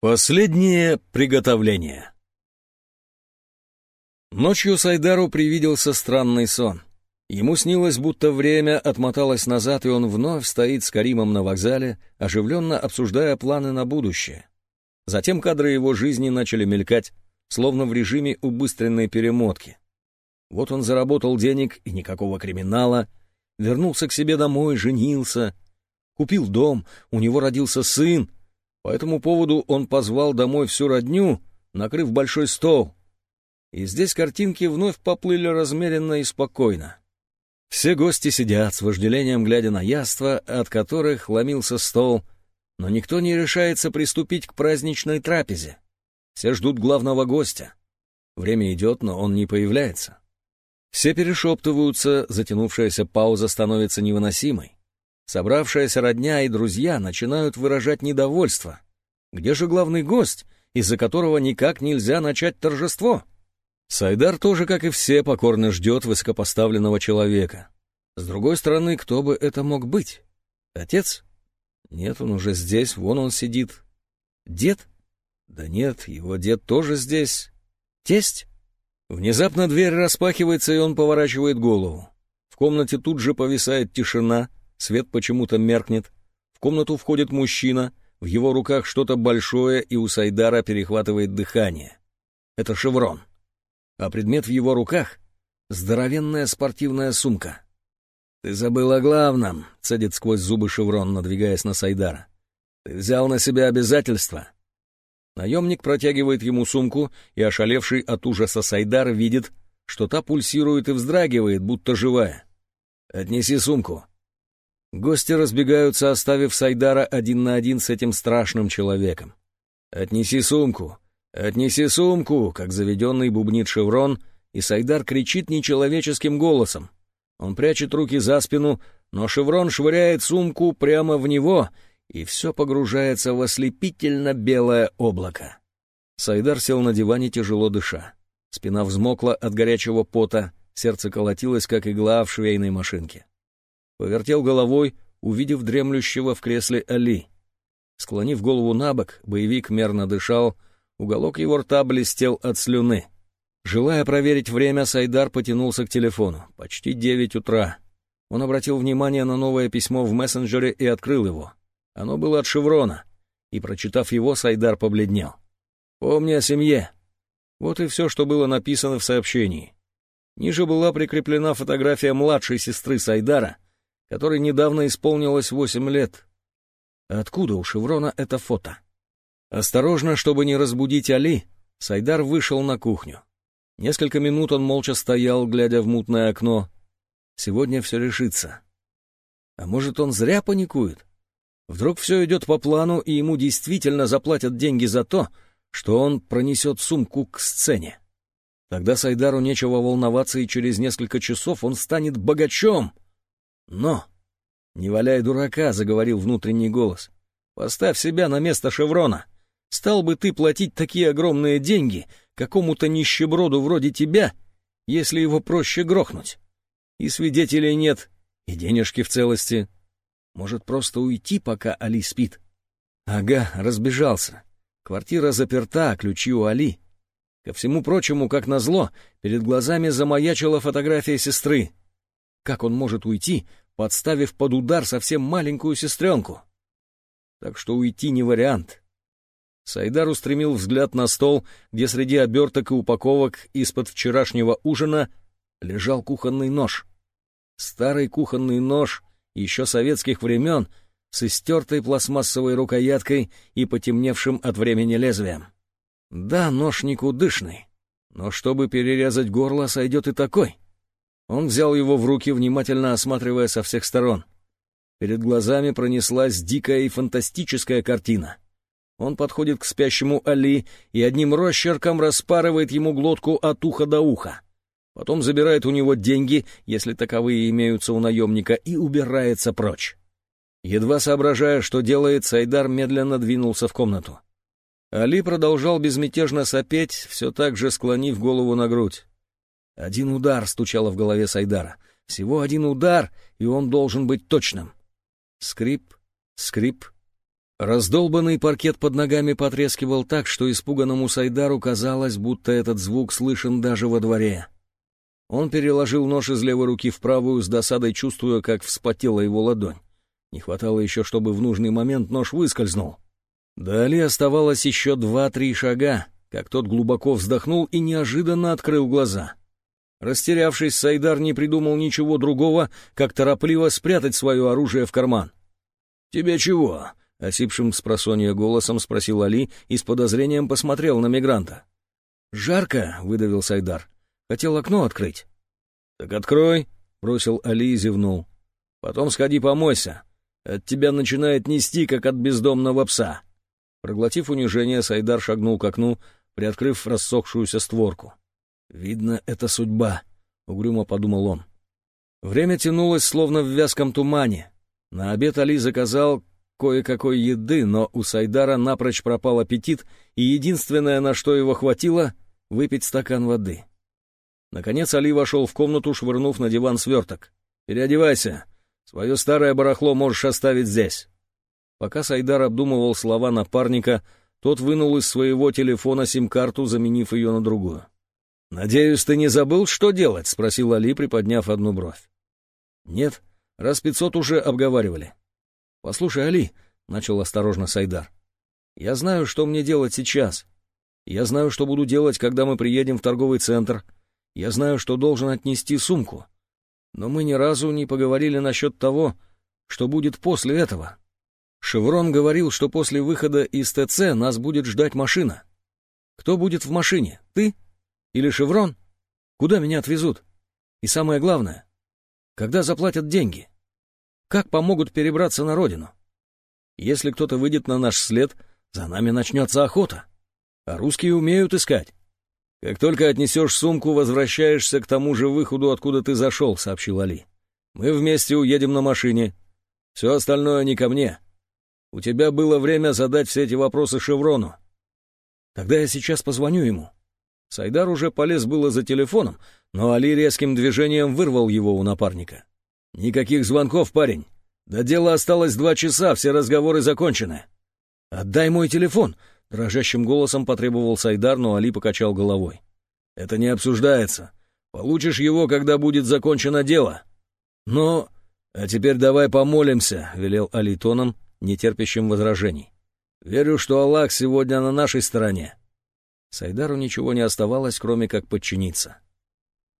Последнее приготовление Ночью Сайдару привиделся странный сон. Ему снилось, будто время отмоталось назад, и он вновь стоит с Каримом на вокзале, оживленно обсуждая планы на будущее. Затем кадры его жизни начали мелькать, словно в режиме убыстренной перемотки. Вот он заработал денег и никакого криминала, вернулся к себе домой, женился, купил дом, у него родился сын, по этому поводу он позвал домой всю родню, накрыв большой стол. И здесь картинки вновь поплыли размеренно и спокойно. Все гости сидят с вожделением, глядя на яства, от которых ломился стол, но никто не решается приступить к праздничной трапезе. Все ждут главного гостя. Время идет, но он не появляется. Все перешептываются, затянувшаяся пауза становится невыносимой. Собравшаяся родня и друзья начинают выражать недовольство. Где же главный гость, из-за которого никак нельзя начать торжество? Сайдар тоже, как и все, покорно ждет высокопоставленного человека. С другой стороны, кто бы это мог быть? Отец? Нет, он уже здесь, вон он сидит. Дед? Да нет, его дед тоже здесь. Тесть? Внезапно дверь распахивается, и он поворачивает голову. В комнате тут же повисает тишина, Свет почему-то меркнет. В комнату входит мужчина, в его руках что-то большое, и у Сайдара перехватывает дыхание. Это шеврон. А предмет в его руках — здоровенная спортивная сумка. «Ты забыл о главном», — цедит сквозь зубы шеврон, надвигаясь на Сайдара. «Ты взял на себя обязательства». Наемник протягивает ему сумку, и ошалевший от ужаса Сайдар видит, что та пульсирует и вздрагивает, будто живая. «Отнеси сумку», Гости разбегаются, оставив Сайдара один на один с этим страшным человеком. «Отнеси сумку! Отнеси сумку!» Как заведенный бубнит Шеврон, и Сайдар кричит нечеловеческим голосом. Он прячет руки за спину, но Шеврон швыряет сумку прямо в него, и все погружается в ослепительно белое облако. Сайдар сел на диване, тяжело дыша. Спина взмокла от горячего пота, сердце колотилось, как игла в швейной машинке повертел головой, увидев дремлющего в кресле Али. Склонив голову на бок, боевик мерно дышал, уголок его рта блестел от слюны. Желая проверить время, Сайдар потянулся к телефону. Почти девять утра. Он обратил внимание на новое письмо в мессенджере и открыл его. Оно было от Шеврона, и, прочитав его, Сайдар побледнел. «Помни о семье». Вот и все, что было написано в сообщении. Ниже была прикреплена фотография младшей сестры Сайдара — которой недавно исполнилось восемь лет. Откуда у Шеврона это фото? Осторожно, чтобы не разбудить Али, Сайдар вышел на кухню. Несколько минут он молча стоял, глядя в мутное окно. Сегодня все решится. А может, он зря паникует? Вдруг все идет по плану, и ему действительно заплатят деньги за то, что он пронесет сумку к сцене. Тогда Сайдару нечего волноваться, и через несколько часов он станет богачом — но... «Не валяй дурака», — заговорил внутренний голос. «Поставь себя на место Шеврона. Стал бы ты платить такие огромные деньги какому-то нищеброду вроде тебя, если его проще грохнуть? И свидетелей нет, и денежки в целости. Может, просто уйти, пока Али спит?» Ага, разбежался. Квартира заперта, ключи у Али. Ко всему прочему, как назло, перед глазами замаячила фотография сестры. Как он может уйти, подставив под удар совсем маленькую сестренку? Так что уйти не вариант. Сайдар устремил взгляд на стол, где среди оберток и упаковок из-под вчерашнего ужина лежал кухонный нож. Старый кухонный нож еще советских времен с истертой пластмассовой рукояткой и потемневшим от времени лезвием. Да, нож никудышный, но чтобы перерезать горло, сойдет и такой — он взял его в руки, внимательно осматривая со всех сторон. Перед глазами пронеслась дикая и фантастическая картина. Он подходит к спящему Али и одним росчерком распарывает ему глотку от уха до уха. Потом забирает у него деньги, если таковые имеются у наемника, и убирается прочь. Едва соображая, что делает, Сайдар медленно двинулся в комнату. Али продолжал безмятежно сопеть, все так же склонив голову на грудь. Один удар стучало в голове Сайдара. Всего один удар, и он должен быть точным. Скрип, скрип. Раздолбанный паркет под ногами потрескивал так, что испуганному Сайдару казалось, будто этот звук слышен даже во дворе. Он переложил нож из левой руки в правую, с досадой чувствуя, как вспотела его ладонь. Не хватало еще, чтобы в нужный момент нож выскользнул. Далее оставалось еще два-три шага, как тот глубоко вздохнул и неожиданно открыл глаза. Растерявшись, Сайдар не придумал ничего другого, как торопливо спрятать свое оружие в карман. «Тебе чего?» — осипшим с просонья голосом спросил Али и с подозрением посмотрел на мигранта. «Жарко», — выдавил Сайдар. «Хотел окно открыть». «Так открой», — бросил Али и зевнул. «Потом сходи помойся. От тебя начинает нести, как от бездомного пса». Проглотив унижение, Сайдар шагнул к окну, приоткрыв рассохшуюся створку. «Видно, это судьба», — угрюмо подумал он. Время тянулось, словно в вязком тумане. На обед Али заказал кое-какой еды, но у Сайдара напрочь пропал аппетит, и единственное, на что его хватило — выпить стакан воды. Наконец Али вошел в комнату, швырнув на диван сверток. «Переодевайся. Свое старое барахло можешь оставить здесь». Пока Сайдар обдумывал слова напарника, тот вынул из своего телефона сим-карту, заменив ее на другую. «Надеюсь, ты не забыл, что делать?» — спросил Али, приподняв одну бровь. «Нет, раз пятьсот уже обговаривали». «Послушай, Али», — начал осторожно Сайдар, — «я знаю, что мне делать сейчас. Я знаю, что буду делать, когда мы приедем в торговый центр. Я знаю, что должен отнести сумку. Но мы ни разу не поговорили насчет того, что будет после этого. Шеврон говорил, что после выхода из ТЦ нас будет ждать машина. Кто будет в машине? Ты?» Или Шеврон? Куда меня отвезут? И самое главное, когда заплатят деньги? Как помогут перебраться на родину? Если кто-то выйдет на наш след, за нами начнется охота. А русские умеют искать. Как только отнесешь сумку, возвращаешься к тому же выходу, откуда ты зашел, — сообщил Али. Мы вместе уедем на машине. Все остальное не ко мне. У тебя было время задать все эти вопросы Шеврону. Тогда я сейчас позвоню ему. Сайдар уже полез было за телефоном, но Али резким движением вырвал его у напарника. «Никаких звонков, парень. До дела осталось два часа, все разговоры закончены». «Отдай мой телефон!» — дрожащим голосом потребовал Сайдар, но Али покачал головой. «Это не обсуждается. Получишь его, когда будет закончено дело». «Но...» «А теперь давай помолимся», — велел Али тоном, нетерпящим возражений. «Верю, что Аллах сегодня на нашей стороне». Сайдару ничего не оставалось, кроме как подчиниться.